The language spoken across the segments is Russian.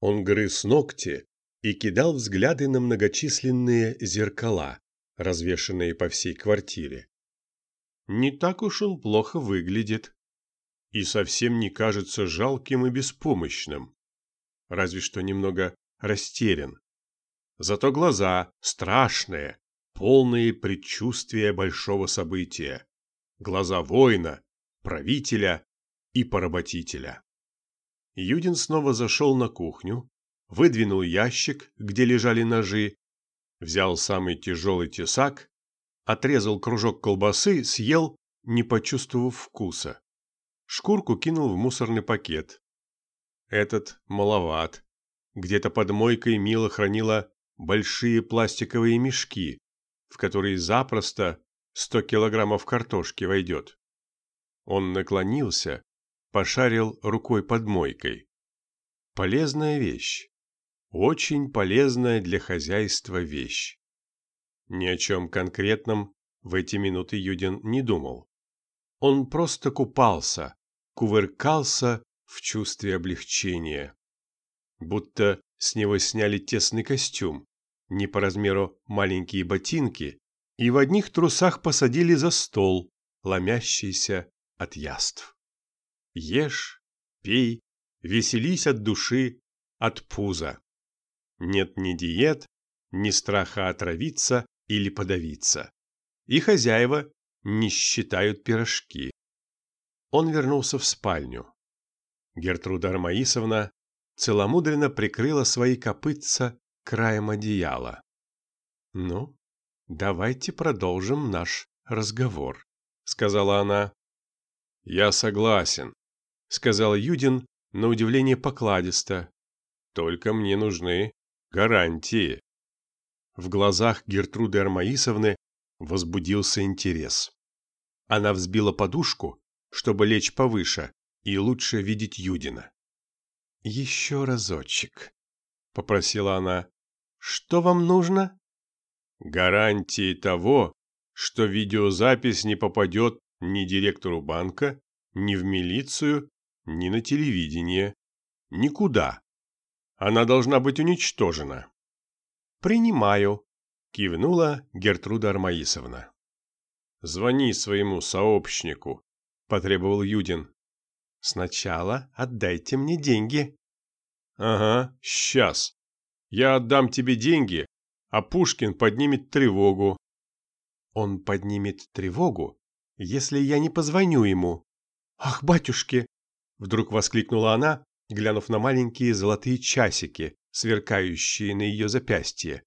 Он грыз ногти и кидал взгляды на многочисленные зеркала, развешанные по всей квартире. Не так уж он плохо выглядит. И совсем не кажется жалким и беспомощным. Разве что немного растерян. Зато глаза страшные, полные предчувствия большого события. Глаза воина, правителя и поработителя. Юдин снова зашел на кухню, выдвинул ящик, где лежали ножи, взял самый тяжелый тесак, отрезал кружок колбасы, съел, не почувствовав вкуса. Шкурку кинул в мусорный пакет. Этот маловат. Где-то под мойкой Мила хранила большие пластиковые мешки, в которые запросто 100 килограммов картошки войдет. Он наклонился, пошарил рукой под мойкой. Полезная вещь. Очень полезная для хозяйства вещь. Ни о чем конкретном в эти минуты Юдин не думал. Он просто купался, кувыркался в чувстве облегчения. Будто с него сняли тесный костюм, не по размеру маленькие ботинки, и в одних трусах посадили за стол, ломящийся от яств. Ешь, пей, веселись от души, от пуза. Нет ни диет, ни страха отравиться или подавиться. И хозяева не считают пирожки. Он вернулся в спальню. Гертруда Армаисовна целомудренно прикрыла свои копытца краем одеяла. «Ну, давайте продолжим наш разговор», — сказала она. «Я согласен», — сказал Юдин на удивление покладисто. «Только мне нужны гарантии». В глазах Гертруды Армаисовны возбудился интерес. Она взбила подушку, чтобы лечь повыше и лучше видеть Юдина. «Еще разочек», — попросила она. «Что вам нужно?» «Гарантии того, что видеозапись не попадет ни директору банка, ни в милицию, ни на телевидение. Никуда. Она должна быть уничтожена». «Принимаю», — кивнула Гертруда Армаисовна. «Звони своему сообщнику», — потребовал Юдин. Сначала отдайте мне деньги. Ага, сейчас. Я отдам тебе деньги, а Пушкин поднимет тревогу. Он поднимет тревогу, если я не позвоню ему. Ах, батюшки! Вдруг воскликнула она, глянув на маленькие золотые часики, сверкающие на ее запястье.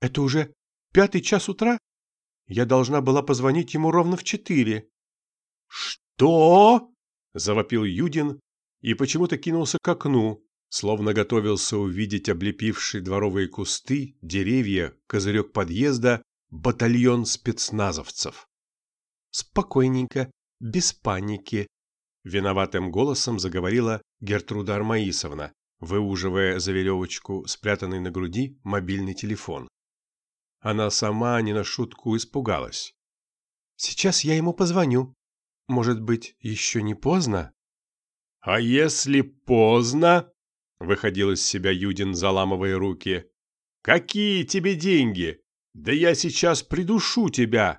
Это уже пятый час утра? Я должна была позвонить ему ровно в четыре. Что? завопил Юдин и почему-то кинулся к окну, словно готовился увидеть облепившие дворовые кусты, деревья, козырек подъезда, батальон спецназовцев. «Спокойненько, без паники», — виноватым голосом заговорила Гертруда Армаисовна, выуживая за веревочку спрятанный на груди мобильный телефон. Она сама не на шутку испугалась. «Сейчас я ему позвоню. Может быть, еще не поздно? А если поздно? Выходил из себя Юдин, заламывая руки. Какие тебе деньги? Да я сейчас придушу тебя.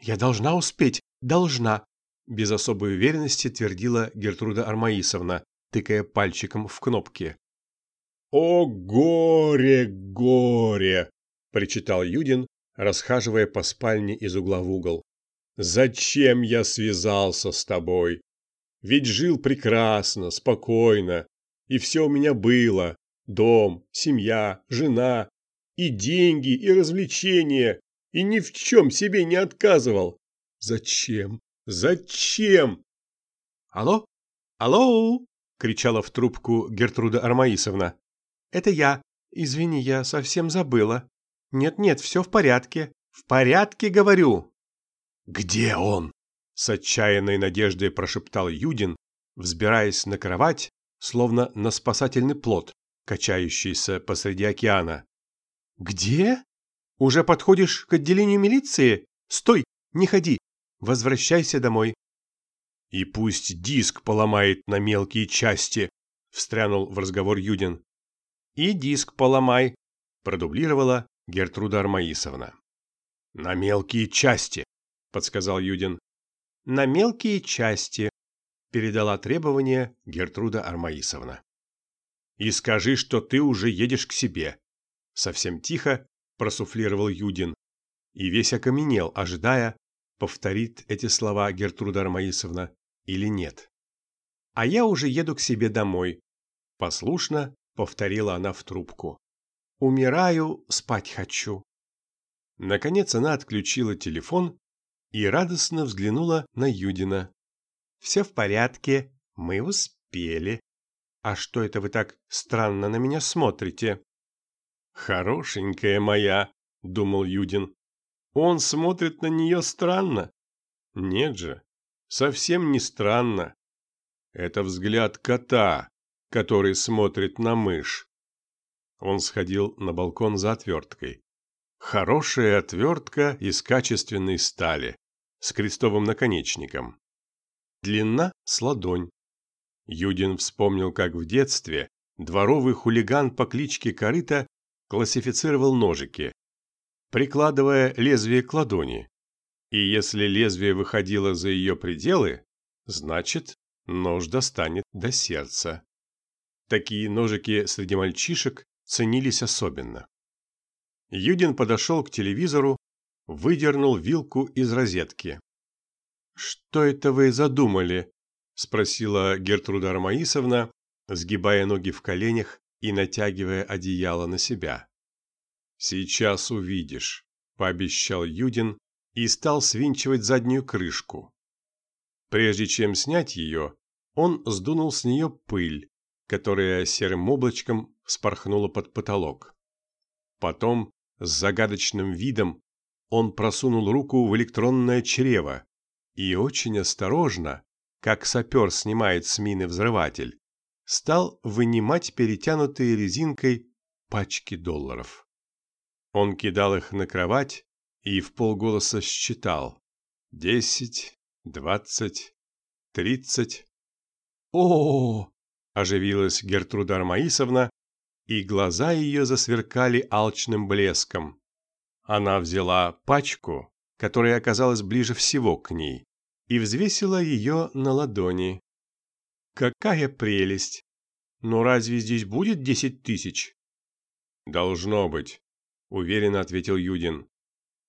Я должна успеть, должна, без особой уверенности твердила Гертруда Армаисовна, тыкая пальчиком в кнопки. «О горе, горе!» – причитал Юдин, расхаживая по спальне из угла в угол. Зачем я связался с тобой? Ведь жил прекрасно, спокойно, и все у меня было. Дом, семья, жена, и деньги, и развлечения, и ни в чем себе не отказывал. Зачем? Зачем? Алло? Алло? кричала в трубку Гертруда Армаисовна. Это я. Извини, я совсем забыла. Нет-нет, все в порядке. В порядке, говорю. «Где он?» – с отчаянной надеждой прошептал Юдин, взбираясь на кровать, словно на спасательный плот, качающийся посреди океана. «Где? Уже подходишь к отделению милиции? Стой, не ходи, возвращайся домой». «И пусть диск поломает на мелкие части», – встрянул в разговор Юдин. И диск поломай, продублировала Гертруда Армаисовна. На мелкие части, подсказал Юдин. На мелкие части, передала требование Гертруда Армаисовна. И скажи, что ты уже едешь к себе. Совсем тихо просуфлировал Юдин и весь окаменел, ожидая, повторит эти слова Гертруда Армаисовна или нет. А я уже еду к себе домой, послушно повторила она в трубку. Умираю, спать хочу. Наконец она отключила телефон и радостно взглянула на Юдина. Все в порядке, мы успели. А что это вы так странно на меня смотрите? Хорошенькая моя, думал Юдин. Он смотрит на нее странно. Нет же, совсем не странно. Это взгляд кота, который смотрит на мышь. Он сходил на балкон за отверткой. Хорошая отвертка из качественной стали, с крестовым наконечником. Длина с ладонь. Юдин вспомнил, как в детстве дворовый хулиган по кличке Корыта классифицировал ножики, прикладывая лезвие к ладони. И если лезвие выходило за ее пределы, значит, нож достанет до сердца. Такие ножики среди мальчишек ценились особенно. Юдин подошел к телевизору, выдернул вилку из розетки. «Что это вы задумали?» – спросила Гертруда Армаисовна, сгибая ноги в коленях и натягивая одеяло на себя. «Сейчас увидишь», – пообещал Юдин и стал свинчивать заднюю крышку. Прежде чем снять ее, он сдунул с нее пыль, которая серым облачком спорхнула под потолок. Потом, с загадочным видом, он просунул руку в электронное чрево и очень осторожно, как сапер снимает с мины взрыватель, стал вынимать перетянутые резинкой пачки долларов. Он кидал их на кровать и в полголоса считал. Десять, двадцать, тридцать. О, оживилась Гертруда Армаисовна, и глаза ее засверкали алчным блеском. Она взяла пачку, которая оказалась ближе всего к ней, и взвесила ее на ладони. Какая прелесть! Но разве здесь будет десять тысяч? Должно быть, уверенно ответил Юдин.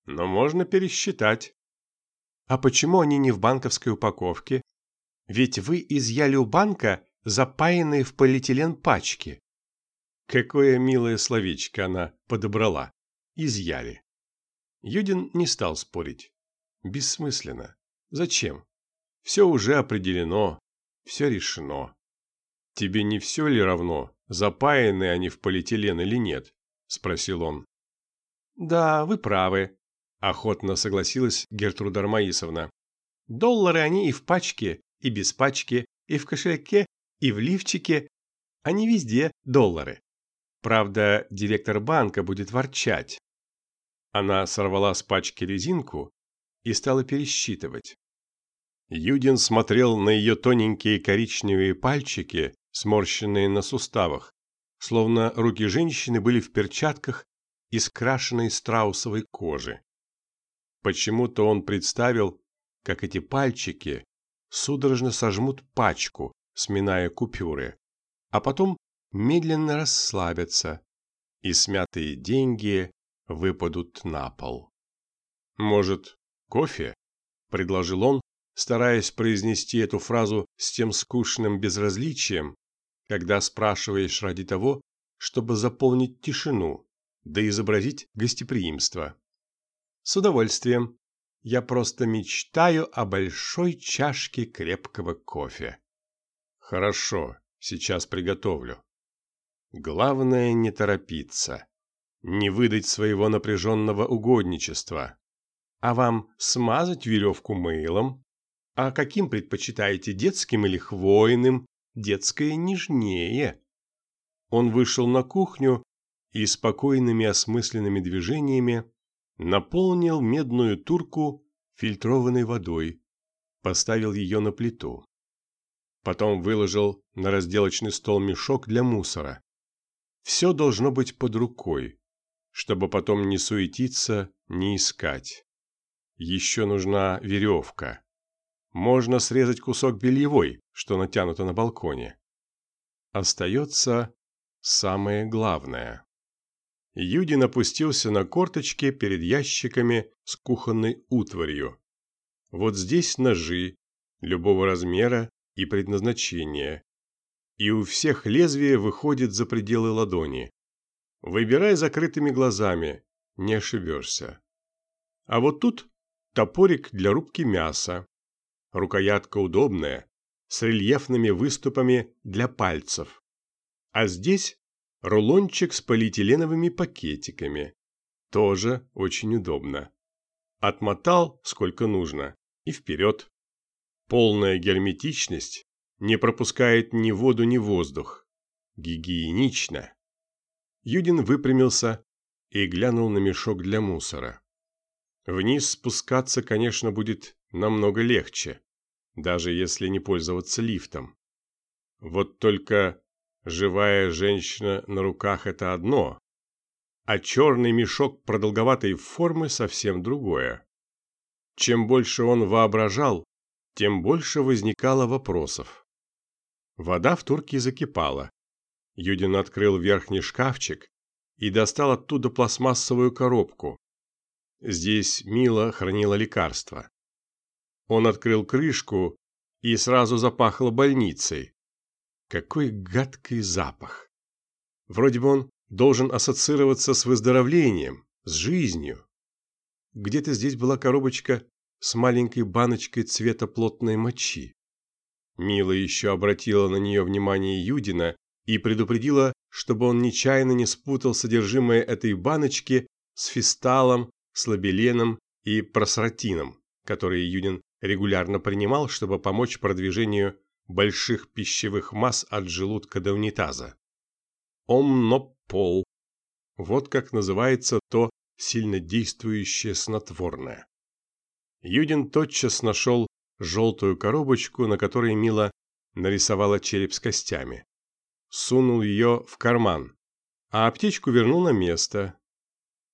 Но можно пересчитать. А почему они не в банковской упаковке? Ведь вы изъяли у банка запаянные в полиэтилен пачки. Какое милое словечко она подобрала. Изъяли. Юдин не стал спорить. Бессмысленно. Зачем? Все уже определено, все решено. Тебе не все ли равно, запаяны они в полиэтилен или нет? Спросил он. Да, вы правы, охотно согласилась Гертруда Армаисовна. Доллары они и в пачке, и без пачки, и в кошельке, и в лифчике. Они везде доллары. Правда, директор банка будет ворчать. Она сорвала с пачки резинку и стала пересчитывать. Юдин смотрел на ее тоненькие коричневые пальчики, сморщенные на суставах, словно руки женщины были в перчатках из крашеной страусовой кожи. Почему-то он представил, как эти пальчики судорожно сожмут пачку, сминая купюры, а потом медленно расслабятся, и смятые деньги выпадут на пол. «Может, кофе?» – предложил он, стараясь произнести эту фразу с тем скучным безразличием, когда спрашиваешь ради того, чтобы заполнить тишину, да изобразить гостеприимство. «С удовольствием. Я просто мечтаю о большой чашке крепкого кофе». «Хорошо, сейчас приготовлю». Главное не торопиться, не выдать своего напряженного угодничества. А вам смазать веревку мылом? А каким предпочитаете, детским или хвойным? Детское нежнее. Он вышел на кухню и спокойными осмысленными движениями наполнил медную турку фильтрованной водой, поставил ее на плиту. Потом выложил на разделочный стол мешок для мусора, все должно быть под рукой, чтобы потом не суетиться, не искать. Еще нужна веревка. Можно срезать кусок бельевой, что натянуто на балконе. Остается самое главное. Юдин опустился на корточки перед ящиками с кухонной утварью. Вот здесь ножи, любого размера и предназначения. И у всех лезвие выходит за пределы ладони. Выбирай закрытыми глазами, не ошибешься. А вот тут топорик для рубки мяса. Рукоятка удобная, с рельефными выступами для пальцев. А здесь рулончик с полиэтиленовыми пакетиками. Тоже очень удобно. Отмотал сколько нужно и вперед. Полная герметичность не пропускает ни воду, ни воздух. Гигиенично. Юдин выпрямился и глянул на мешок для мусора. Вниз спускаться, конечно, будет намного легче, даже если не пользоваться лифтом. Вот только живая женщина на руках – это одно, а черный мешок продолговатой формы совсем другое. Чем больше он воображал, тем больше возникало вопросов. Вода в турке закипала. Юдин открыл верхний шкафчик и достал оттуда пластмассовую коробку. Здесь Мила хранила лекарства. Он открыл крышку и сразу запахло больницей. Какой гадкий запах! Вроде бы он должен ассоциироваться с выздоровлением, с жизнью. Где-то здесь была коробочка с маленькой баночкой цвета плотной мочи. Мила еще обратила на нее внимание Юдина и предупредила, чтобы он нечаянно не спутал содержимое этой баночки с фисталом, слабеленом и просротином, которые Юдин регулярно принимал, чтобы помочь продвижению больших пищевых масс от желудка до унитаза. Омнопол. Вот как называется то сильнодействующее снотворное. Юдин тотчас нашел желтую коробочку, на которой Мила нарисовала череп с костями. Сунул ее в карман, а аптечку вернул на место.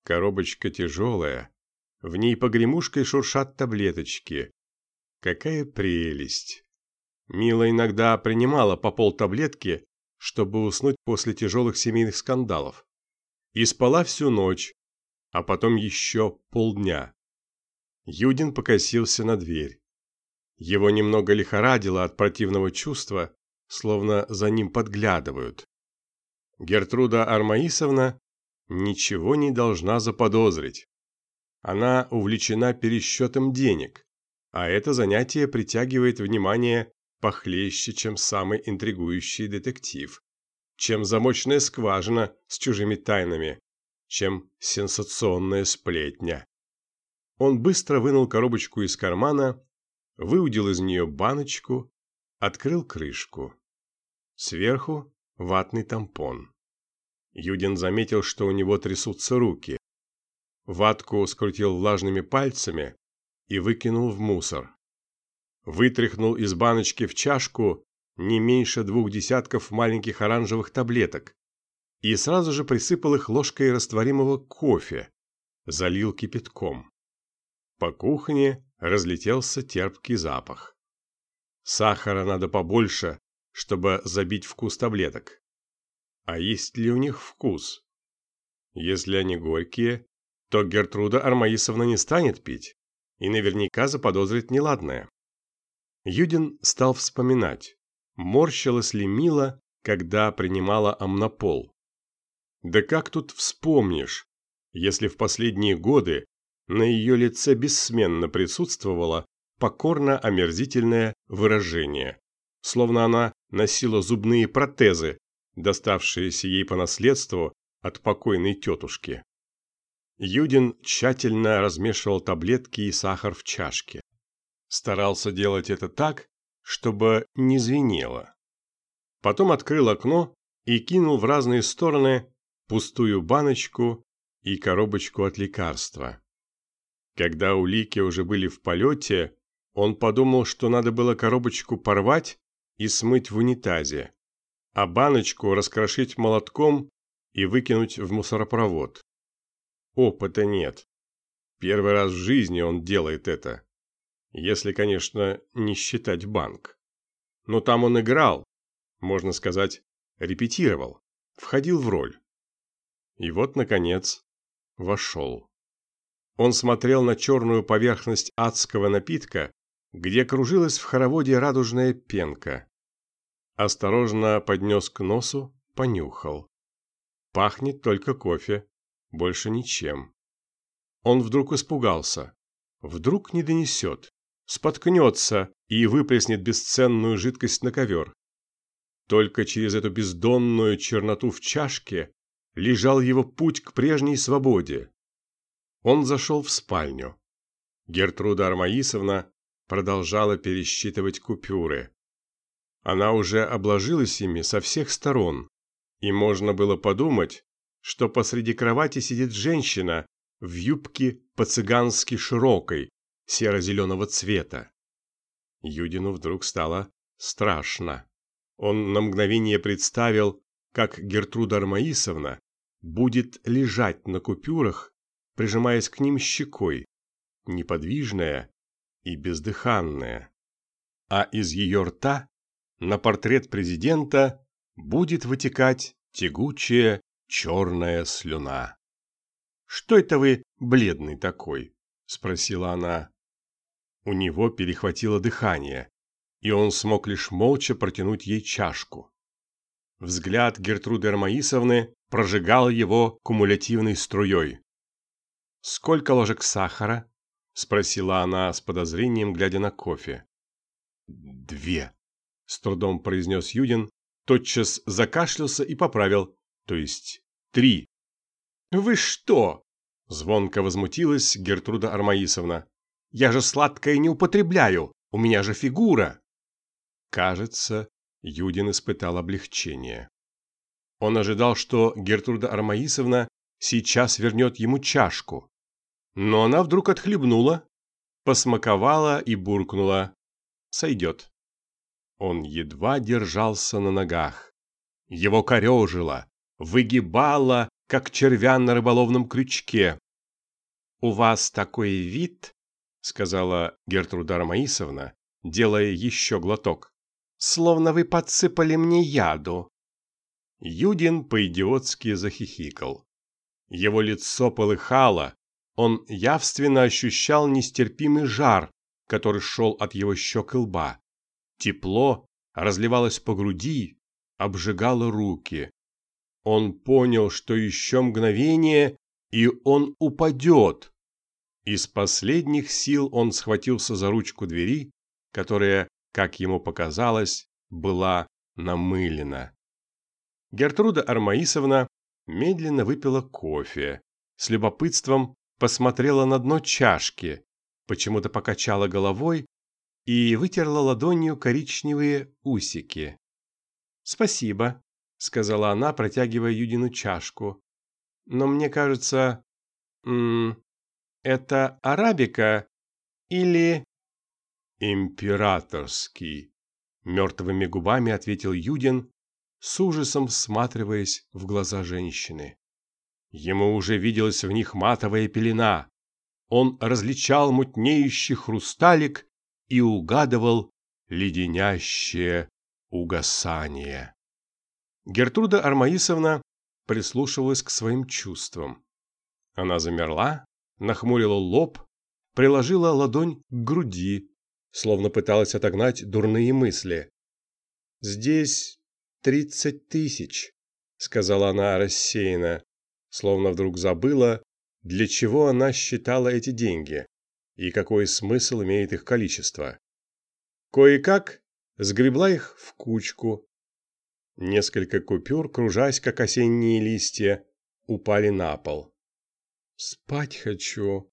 Коробочка тяжелая, в ней погремушкой шуршат таблеточки. Какая прелесть! Мила иногда принимала по пол таблетки, чтобы уснуть после тяжелых семейных скандалов. И спала всю ночь, а потом еще полдня. Юдин покосился на дверь. Его немного лихорадило от противного чувства, словно за ним подглядывают. Гертруда Армаисовна ничего не должна заподозрить. Она увлечена пересчетом денег, а это занятие притягивает внимание похлеще, чем самый интригующий детектив, чем замочная скважина с чужими тайнами, чем сенсационная сплетня. Он быстро вынул коробочку из кармана, выудил из нее баночку, открыл крышку. Сверху ватный тампон. Юдин заметил, что у него трясутся руки. Ватку скрутил влажными пальцами и выкинул в мусор. Вытряхнул из баночки в чашку не меньше двух десятков маленьких оранжевых таблеток и сразу же присыпал их ложкой растворимого кофе, залил кипятком. По кухне разлетелся терпкий запах. Сахара надо побольше, чтобы забить вкус таблеток. А есть ли у них вкус? Если они горькие, то Гертруда Армаисовна не станет пить и наверняка заподозрит неладное. Юдин стал вспоминать, морщилась ли Мила, когда принимала амнопол. Да как тут вспомнишь, если в последние годы на ее лице бессменно присутствовало покорно-омерзительное выражение, словно она носила зубные протезы, доставшиеся ей по наследству от покойной тетушки. Юдин тщательно размешивал таблетки и сахар в чашке. Старался делать это так, чтобы не звенело. Потом открыл окно и кинул в разные стороны пустую баночку и коробочку от лекарства. Когда улики уже были в полете, он подумал, что надо было коробочку порвать и смыть в унитазе, а баночку раскрошить молотком и выкинуть в мусоропровод. Опыта нет. Первый раз в жизни он делает это. Если, конечно, не считать банк. Но там он играл, можно сказать, репетировал, входил в роль. И вот, наконец, вошел. Он смотрел на черную поверхность адского напитка, где кружилась в хороводе радужная пенка. Осторожно поднес к носу, понюхал. Пахнет только кофе, больше ничем. Он вдруг испугался. Вдруг не донесет, споткнется и выплеснет бесценную жидкость на ковер. Только через эту бездонную черноту в чашке лежал его путь к прежней свободе. Он зашел в спальню. Гертруда Армаисовна продолжала пересчитывать купюры. Она уже обложилась ими со всех сторон, и можно было подумать, что посреди кровати сидит женщина в юбке по-цыгански широкой, серо-зеленого цвета. Юдину вдруг стало страшно. Он на мгновение представил, как Гертруда Армаисовна будет лежать на купюрах, прижимаясь к ним щекой, неподвижная и бездыханная. А из ее рта на портрет президента будет вытекать тягучая черная слюна. «Что это вы бледный такой?» – спросила она. У него перехватило дыхание, и он смог лишь молча протянуть ей чашку. Взгляд Гертруды Армаисовны прожигал его кумулятивной струей. «Сколько ложек сахара?» – спросила она с подозрением, глядя на кофе. «Две», – с трудом произнес Юдин, тотчас закашлялся и поправил, то есть три. «Вы что?» – звонко возмутилась Гертруда Армаисовна. «Я же сладкое не употребляю, у меня же фигура!» Кажется, Юдин испытал облегчение. Он ожидал, что Гертруда Армаисовна сейчас вернет ему чашку. Но она вдруг отхлебнула, посмаковала и буркнула. «Сойдет». Он едва держался на ногах. Его корежило, выгибало, как червя на рыболовном крючке. «У вас такой вид», — сказала Гертруда Армаисовна, делая еще глоток, словно вы подсыпали мне яду». Юдин по-идиотски захихикал. Его лицо полыхало, он явственно ощущал нестерпимый жар, который шел от его щек и лба. Тепло разливалось по груди, обжигало руки. Он понял, что еще мгновение, и он упадет. Из последних сил он схватился за ручку двери, которая как ему показалось, была намылена. Гертруда Армаисовна медленно выпила кофе, с любопытством посмотрела на дно чашки, почему-то покачала головой и вытерла ладонью коричневые усики. «Спасибо», — сказала она, протягивая Юдину чашку. «Но мне кажется... М -м, это арабика или «Императорский», – мертвыми губами ответил Юдин, с ужасом всматриваясь в глаза женщины. Ему уже виделась в них матовая пелена. Он различал мутнеющий хрусталик и угадывал леденящее угасание. Гертруда Армаисовна прислушивалась к своим чувствам. Она замерла, нахмурила лоб, приложила ладонь к груди, словно пыталась отогнать дурные мысли. «Здесь тридцать тысяч», — сказала она рассеянно, словно вдруг забыла, для чего она считала эти деньги и какой смысл имеет их количество. Кое-как сгребла их в кучку. Несколько купюр, кружась, как осенние листья, упали на пол. «Спать хочу.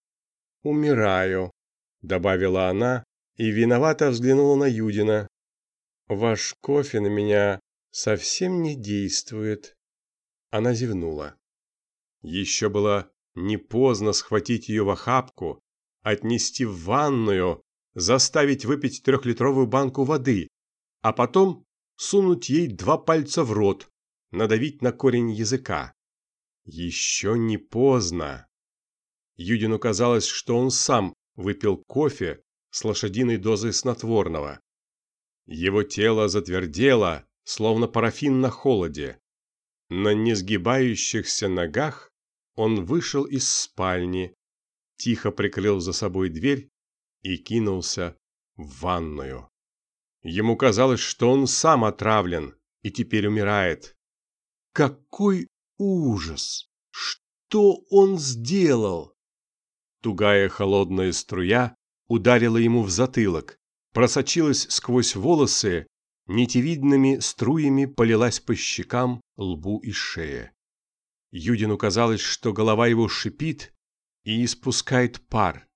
Умираю», — добавила она, и виновато взглянула на Юдина. «Ваш кофе на меня совсем не действует». Она зевнула. Еще было не поздно схватить ее в охапку, отнести в ванную, заставить выпить трехлитровую банку воды, а потом сунуть ей два пальца в рот, надавить на корень языка. Еще не поздно. Юдину казалось, что он сам выпил кофе с лошадиной дозой снотворного. Его тело затвердело, словно парафин на холоде. На несгибающихся ногах он вышел из спальни, тихо прикрыл за собой дверь и кинулся в ванную. Ему казалось, что он сам отравлен и теперь умирает. Какой ужас! Что он сделал? Тугая холодная струя ударила ему в затылок, просочилась сквозь волосы, нитевидными струями полилась по щекам, лбу и шее. Юдину казалось, что голова его шипит и испускает пар.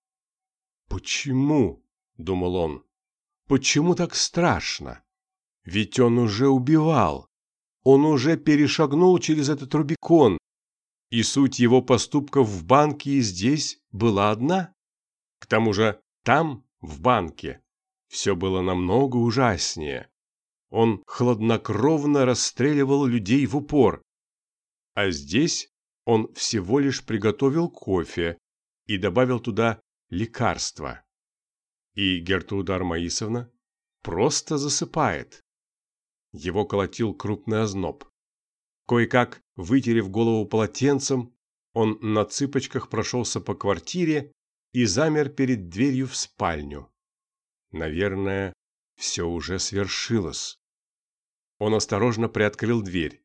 «Почему?» — думал он. «Почему так страшно? Ведь он уже убивал. Он уже перешагнул через этот Рубикон, и суть его поступков в банке и здесь была одна. К тому же там, в банке, все было намного ужаснее. Он хладнокровно расстреливал людей в упор. А здесь он всего лишь приготовил кофе и добавил туда лекарства. И Гертруда Армаисовна просто засыпает. Его колотил крупный озноб. Кое-как, вытерев голову полотенцем, он на цыпочках прошелся по квартире и замер перед дверью в спальню. Наверное, все уже свершилось. Он осторожно приоткрыл дверь.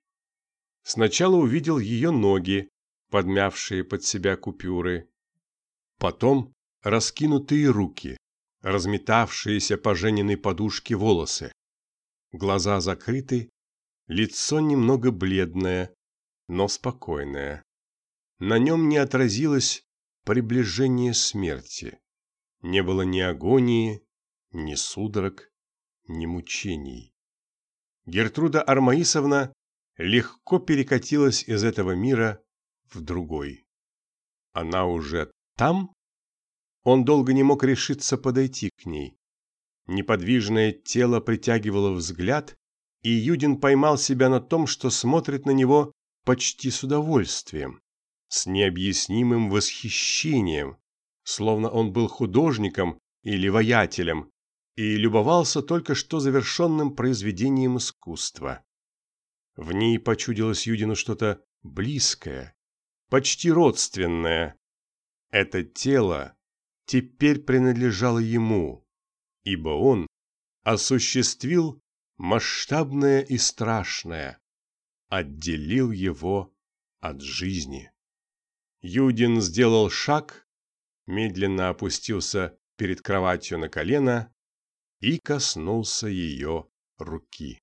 Сначала увидел ее ноги, подмявшие под себя купюры. Потом раскинутые руки, разметавшиеся по Жениной подушке волосы. Глаза закрыты, лицо немного бледное, но спокойное. На нем не отразилось приближение смерти. Не было ни агонии, ни судорог, ни мучений. Гертруда Армаисовна легко перекатилась из этого мира в другой. Она уже там? Он долго не мог решиться подойти к ней. Неподвижное тело притягивало взгляд, и Юдин поймал себя на том, что смотрит на него почти с удовольствием, с необъяснимым восхищением, словно он был художником или воятелем, и любовался только что завершенным произведением искусства. В ней почудилось Юдину что-то близкое, почти родственное. Это тело теперь принадлежало ему, ибо он осуществил масштабное и страшное, отделил его от жизни. Юдин сделал шаг, медленно опустился перед кроватью на колено и коснулся ее руки.